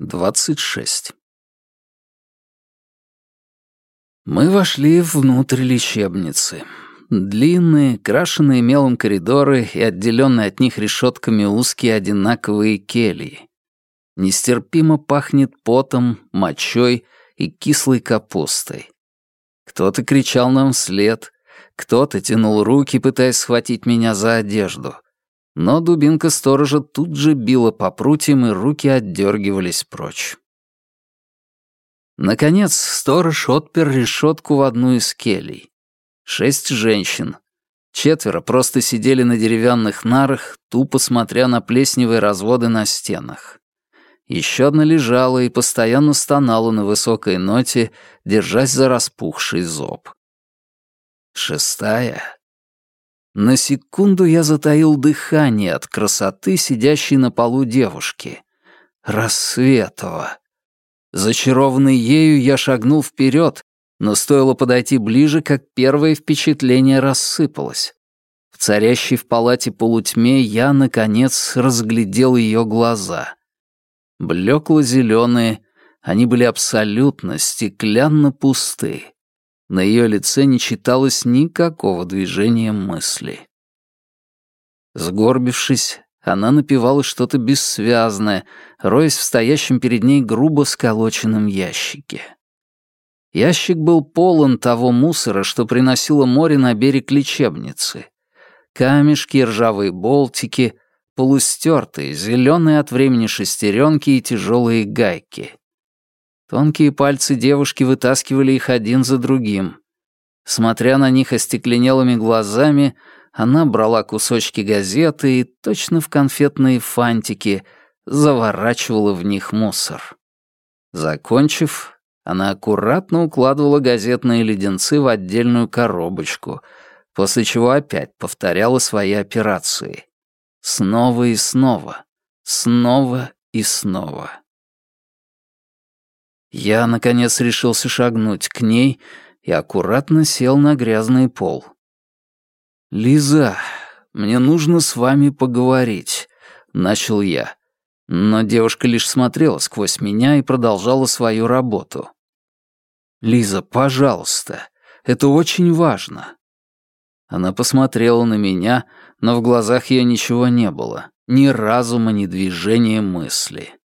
26. Мы вошли внутрь лечебницы. Длинные, крашеные мелом коридоры и отделенные от них решетками узкие одинаковые кельи. Нестерпимо пахнет потом, мочой и кислой капустой. Кто-то кричал нам вслед, кто-то тянул руки, пытаясь схватить меня за одежду — но дубинка сторожа тут же била по прутьям, и руки отдергивались прочь. Наконец, сторож отпер решетку в одну из келей. Шесть женщин. Четверо просто сидели на деревянных нарах, тупо смотря на плесневые разводы на стенах. Еще одна лежала и постоянно стонала на высокой ноте, держась за распухший зоб. Шестая на секунду я затаил дыхание от красоты, сидящей на полу девушки. Рассветова. Зачарованный ею, я шагнул вперед, но стоило подойти ближе, как первое впечатление рассыпалось. В царящей в палате полутьме я, наконец, разглядел ее глаза. Блекло-зеленые, они были абсолютно стеклянно пусты. На ее лице не читалось никакого движения мысли. Сгорбившись, она напевала что-то бессвязное, роясь в стоящем перед ней грубо сколоченном ящике. Ящик был полон того мусора, что приносило море на берег лечебницы. Камешки, ржавые болтики, полустертые, зеленые от времени шестеренки и тяжелые гайки. Тонкие пальцы девушки вытаскивали их один за другим. Смотря на них остекленелыми глазами, она брала кусочки газеты и точно в конфетные фантики заворачивала в них мусор. Закончив, она аккуратно укладывала газетные леденцы в отдельную коробочку, после чего опять повторяла свои операции. Снова и снова, снова и снова. Я, наконец, решился шагнуть к ней и аккуратно сел на грязный пол. «Лиза, мне нужно с вами поговорить», — начал я. Но девушка лишь смотрела сквозь меня и продолжала свою работу. «Лиза, пожалуйста, это очень важно». Она посмотрела на меня, но в глазах ее ничего не было, ни разума, ни движения мысли.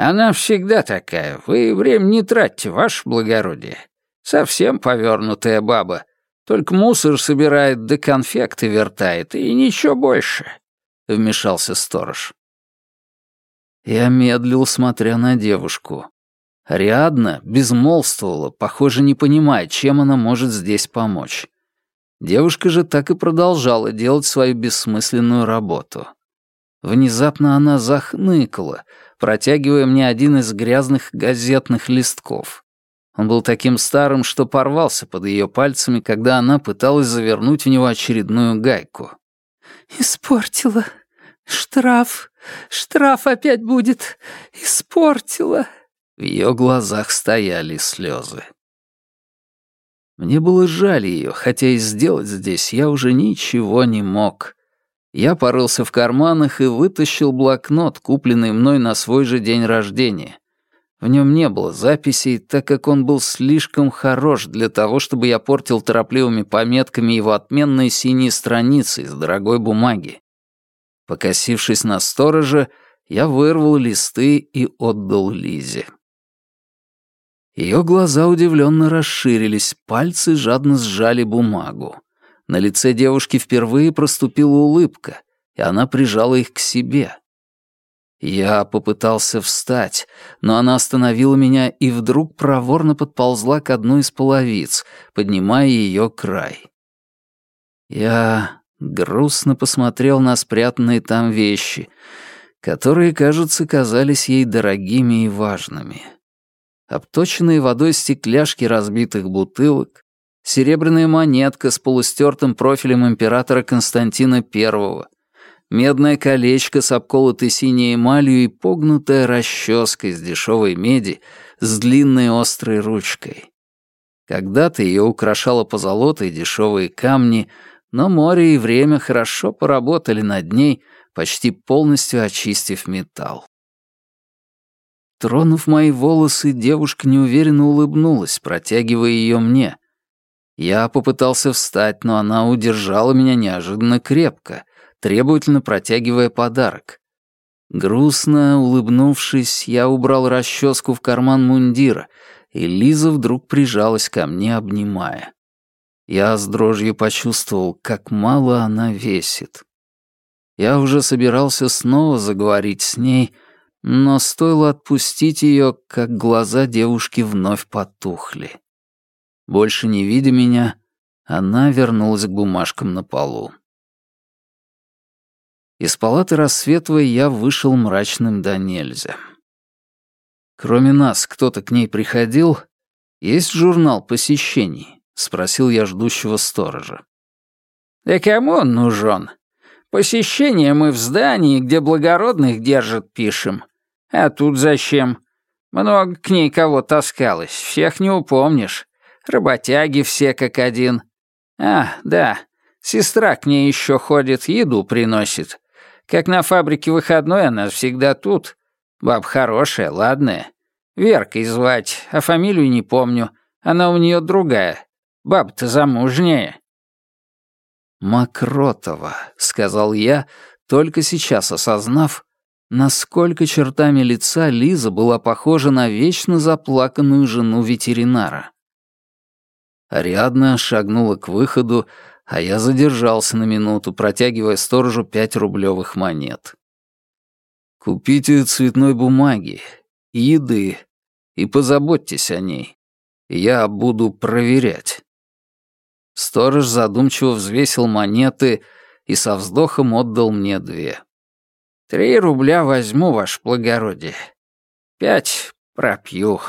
Она всегда такая. Вы время не тратьте, ваше благородие. Совсем повернутая баба. Только мусор собирает да конфекты вертает, и ничего больше», — вмешался сторож. Я медлил, смотря на девушку. Ариадна безмолвствовала, похоже, не понимая, чем она может здесь помочь. Девушка же так и продолжала делать свою бессмысленную работу. Внезапно она захныкала, протягивая мне один из грязных газетных листков. Он был таким старым, что порвался под ее пальцами, когда она пыталась завернуть в него очередную гайку. «Испортила. Штраф. Штраф опять будет. Испортила». В ее глазах стояли слезы. Мне было жаль ее, хотя и сделать здесь я уже ничего не мог. Я порылся в карманах и вытащил блокнот, купленный мной на свой же день рождения. В нем не было записей, так как он был слишком хорош для того, чтобы я портил торопливыми пометками его отменные синие страницы из дорогой бумаги. Покосившись на сторожа, я вырвал листы и отдал Лизе. Ее глаза удивленно расширились, пальцы жадно сжали бумагу. На лице девушки впервые проступила улыбка, и она прижала их к себе. Я попытался встать, но она остановила меня и вдруг проворно подползла к одной из половиц, поднимая ее край. Я грустно посмотрел на спрятанные там вещи, которые, кажется, казались ей дорогими и важными. Обточенные водой стекляшки разбитых бутылок, серебряная монетка с полустертым профилем императора Константина I, медное колечко с обколотой синей эмалью и погнутая расческа из дешевой меди с длинной острой ручкой. Когда-то ее украшало позолота и дешевые камни, но море и время хорошо поработали над ней, почти полностью очистив металл. Тронув мои волосы, девушка неуверенно улыбнулась, протягивая ее мне. Я попытался встать, но она удержала меня неожиданно крепко, требовательно протягивая подарок. Грустно улыбнувшись, я убрал расческу в карман мундира, и Лиза вдруг прижалась ко мне, обнимая. Я с дрожью почувствовал, как мало она весит. Я уже собирался снова заговорить с ней, но стоило отпустить ее, как глаза девушки вновь потухли. Больше не видя меня, она вернулась к бумажкам на полу. Из палаты Рассветовой я вышел мрачным до нельзя. Кроме нас, кто-то к ней приходил? Есть журнал посещений? Спросил я ждущего сторожа. Да кому он нужен? Посещения мы в здании, где благородных держат, пишем. А тут зачем? Много к ней кого таскалось, всех не упомнишь. Работяги все как один. А, да, сестра к ней еще ходит, еду приносит. Как на фабрике выходной, она всегда тут. Баб хорошая, ладная. Веркой звать, а фамилию не помню. Она у нее другая. Баб-то замужняя. «Мокротова», — сказал я, только сейчас осознав, насколько чертами лица Лиза была похожа на вечно заплаканную жену ветеринара. Ариадна шагнула к выходу, а я задержался на минуту, протягивая сторожу пять рублевых монет. «Купите цветной бумаги, еды и позаботьтесь о ней. Я буду проверять». Сторож задумчиво взвесил монеты и со вздохом отдал мне две. «Три рубля возьму, ваше благородие. Пять пропью».